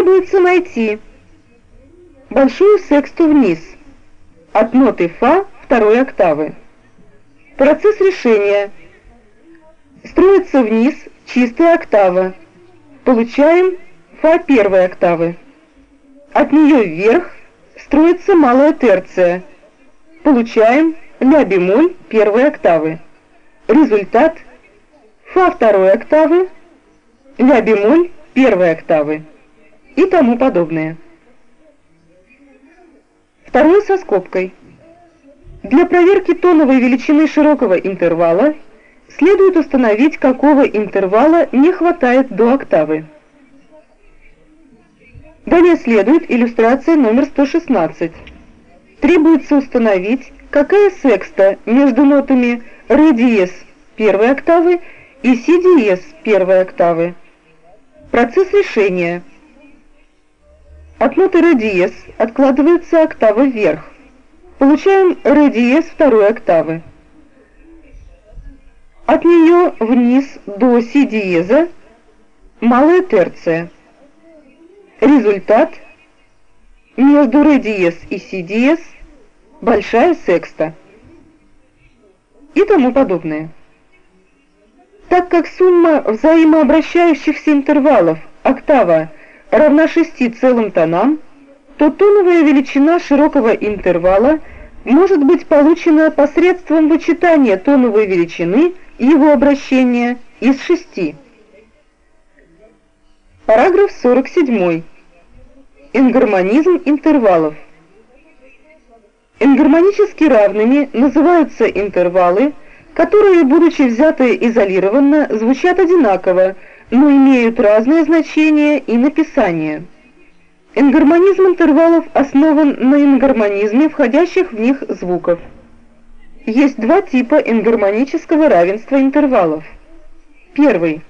Требуется найти большую сексту вниз от ноты фа второй октавы. Процесс решения строится вниз чистая октава. Получаем фа первой октавы. От нее вверх строится малая терция. Получаем ля бемоль первой октавы. Результат фа второй октавы, ля бемоль первой октавы и тому подобное. Второе со скобкой. Для проверки тоновой величины широкого интервала следует установить, какого интервала не хватает до октавы. Далее следует иллюстрация номер 116. Требуется установить, какая секста между нотами ре диез первой октавы и си диез первой октавы. Процесс решения. От ноты ре диез откладывается октава вверх. Получаем ре диез второй октавы. От нее вниз до си диеза малая терция. Результат между ре диез и си диез большая секста и тому подобное. Так как сумма взаимообращающихся интервалов октава равна шести целым тонам, то тоновая величина широкого интервала может быть получена посредством вычитания тоновой величины его обращения из шести. Параграф 47. Энгармонизм интервалов. Энгармонически равными называются интервалы, которые, будучи взяты изолированно, звучат одинаково, но имеют разное значение и написание. Энгармонизм интервалов основан на энгармонизме входящих в них звуков. Есть два типа энгармонического равенства интервалов. Первый.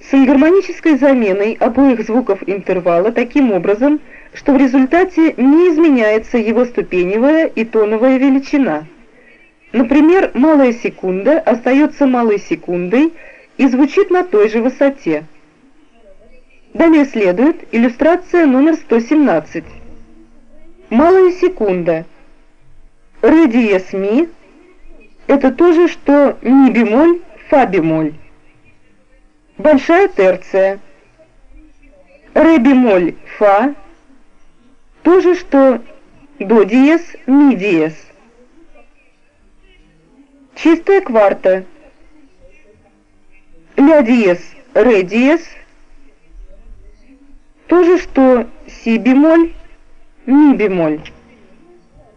С энгармонической заменой обоих звуков интервала таким образом, что в результате не изменяется его ступеневая и тоновая величина. Например, малая секунда остается малой секундой, и звучит на той же высоте. Далее следует иллюстрация номер 117. Малая секунда. Ре диез ми – это то же, что ми бемоль, фа бемоль. Большая терция. Ре бемоль, фа – то же, что до диез, ми диез. Чистая кварта – ля диез, ре диез, то же, что си бемоль, ми бемоль.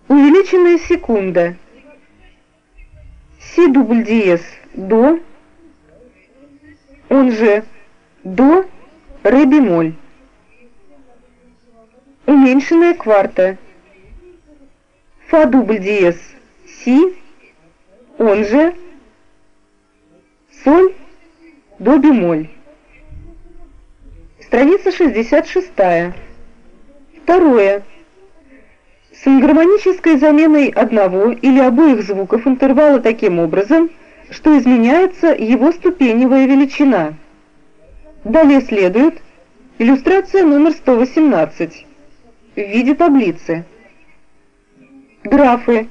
Увеличенная секунда. Си дубль диез, до, он же до, ре бемоль. Уменьшенная кварта. Фа дубль диез, си, он же соль, до бемоль. Страница 66. Второе. С ингармонической заменой одного или обоих звуков интервала таким образом, что изменяется его ступеневая величина. Далее следует иллюстрация номер 118 в виде таблицы. Графы.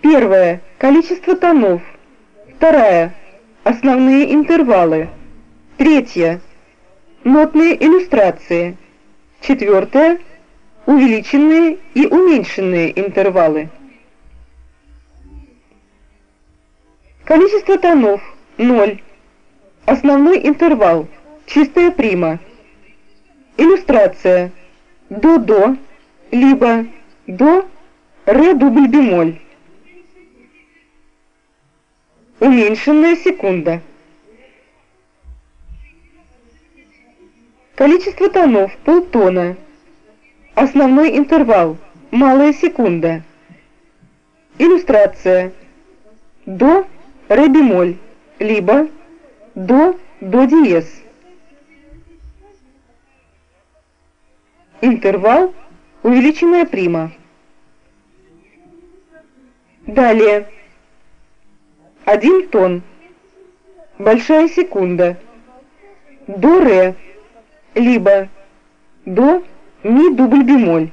Первое. Количество тонов. Вторая. Основные интервалы. Третье. Нотные иллюстрации. Четвертое. Увеличенные и уменьшенные интервалы. Количество тонов – 0. Основной интервал – чистая прима. Иллюстрация. До-до, либо до-ре дубль бемоль. Уменьшенная секунда. Количество тонов – полтона. Основной интервал – малая секунда. Иллюстрация. До, ре бемоль, либо до, до диез. Интервал – увеличенная прима. Далее. Один тон. Большая секунда. До ре, либо до, ми дубль бемоль.